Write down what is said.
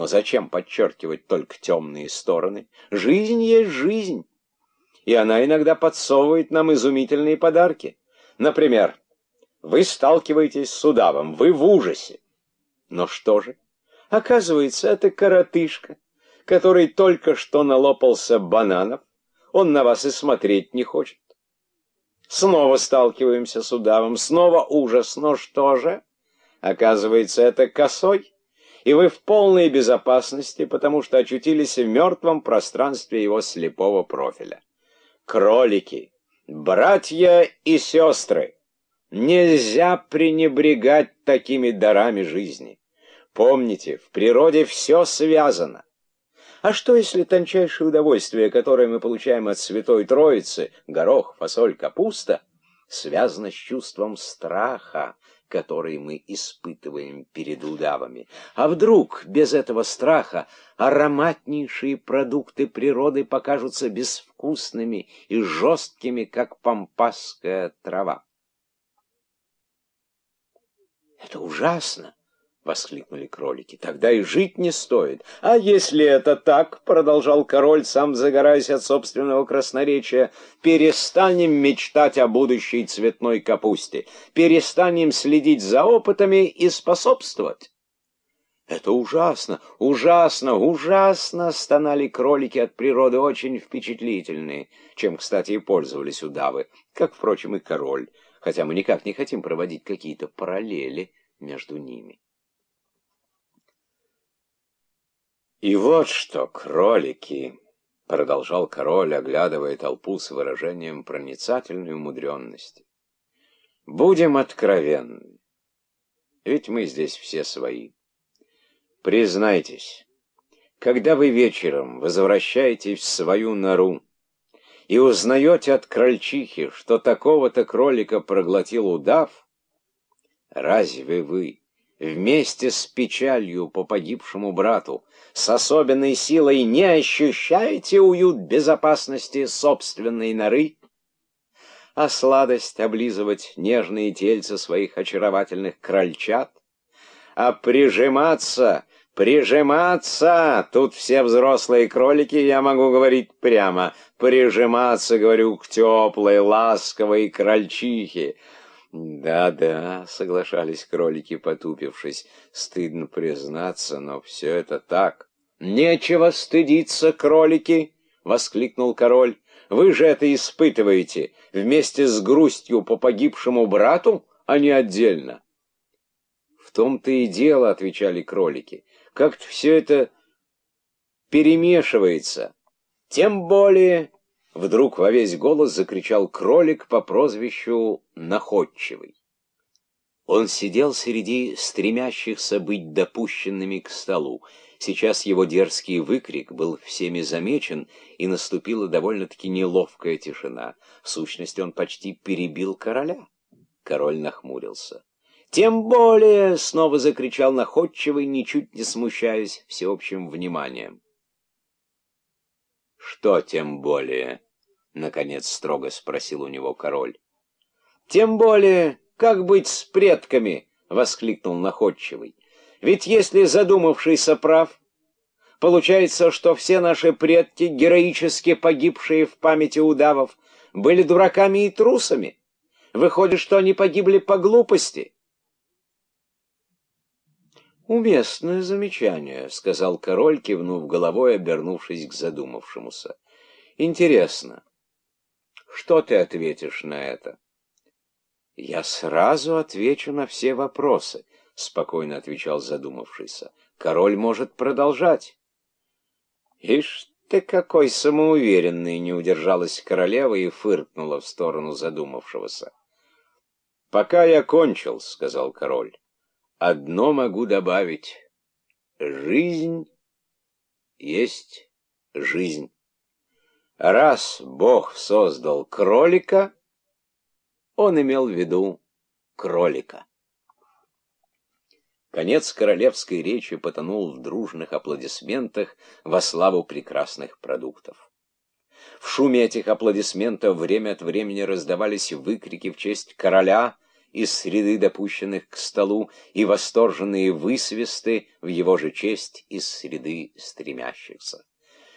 Но зачем подчеркивать только темные стороны? Жизнь есть жизнь. И она иногда подсовывает нам изумительные подарки. Например, вы сталкиваетесь с удавом, вы в ужасе. Но что же? Оказывается, это коротышка, который только что налопался бананов. Он на вас и смотреть не хочет. Снова сталкиваемся с удавом, снова ужас. Но что же? Оказывается, это косой и вы в полной безопасности, потому что очутились в мертвом пространстве его слепого профиля. Кролики, братья и сестры, нельзя пренебрегать такими дарами жизни. Помните, в природе все связано. А что, если тончайшее удовольствие, которое мы получаем от Святой Троицы, горох, фасоль, капуста, связано с чувством страха, который мы испытываем перед удавами. А вдруг без этого страха ароматнейшие продукты природы покажутся безвкусными и жесткими, как пампасская трава? Это ужасно! — воскликнули кролики. «Тогда и жить не стоит». «А если это так, — продолжал король, сам загораясь от собственного красноречия, — перестанем мечтать о будущей цветной капусте, перестанем следить за опытами и способствовать». «Это ужасно, ужасно, ужасно!» — стонали кролики от природы, очень впечатлительные, чем, кстати, и пользовались удавы, как, впрочем, и король, хотя мы никак не хотим проводить какие-то параллели между ними. «И вот что, кролики!» — продолжал король, оглядывая толпу с выражением проницательной умудренности. «Будем откровенны, ведь мы здесь все свои. Признайтесь, когда вы вечером возвращаетесь в свою нору и узнаете от крольчихи, что такого-то кролика проглотил удав, разве вы вместе с печалью по погибшему брату, с особенной силой не ощущаете уют безопасности собственной норы? А сладость облизывать нежные тельца своих очаровательных крольчат? А прижиматься, прижиматься, тут все взрослые кролики, я могу говорить прямо, прижиматься, говорю, к теплой, ласковой крольчихе, «Да-да», — соглашались кролики, потупившись, — «стыдно признаться, но все это так». «Нечего стыдиться, кролики!» — воскликнул король. «Вы же это испытываете вместе с грустью по погибшему брату, а не отдельно». «В том-то и дело», — отвечали кролики, — «как-то все это перемешивается. Тем более Вдруг во весь голос закричал кролик по прозвищу Находчивый. Он сидел среди стремящихся быть допущенными к столу. Сейчас его дерзкий выкрик был всеми замечен, и наступила довольно-таки неловкая тишина. В сущности, он почти перебил короля. Король нахмурился. «Тем более!» — снова закричал находчивый, ничуть не смущаясь всеобщим вниманием. «Что тем более?» — наконец строго спросил у него король. «Тем более, как быть с предками?» — воскликнул находчивый. «Ведь если задумавшийся прав, получается, что все наши предки, героически погибшие в памяти удавов, были дураками и трусами. Выходит, что они погибли по глупости». «Уместное замечание», — сказал король, кивнув головой, обернувшись к задумавшемуся. «Интересно, что ты ответишь на это?» «Я сразу отвечу на все вопросы», — спокойно отвечал задумавшийся. «Король может продолжать». «Ишь ты какой самоуверенный!» — не удержалась королева и фыркнула в сторону задумавшегося. «Пока я кончил», — сказал король. Одно могу добавить. Жизнь есть жизнь. Раз Бог создал кролика, он имел в виду кролика. Конец королевской речи потонул в дружных аплодисментах во славу прекрасных продуктов. В шуме этих аплодисментов время от времени раздавались выкрики в честь короля из среды допущенных к столу и восторженные высвисты в его же честь из среды стремящихся.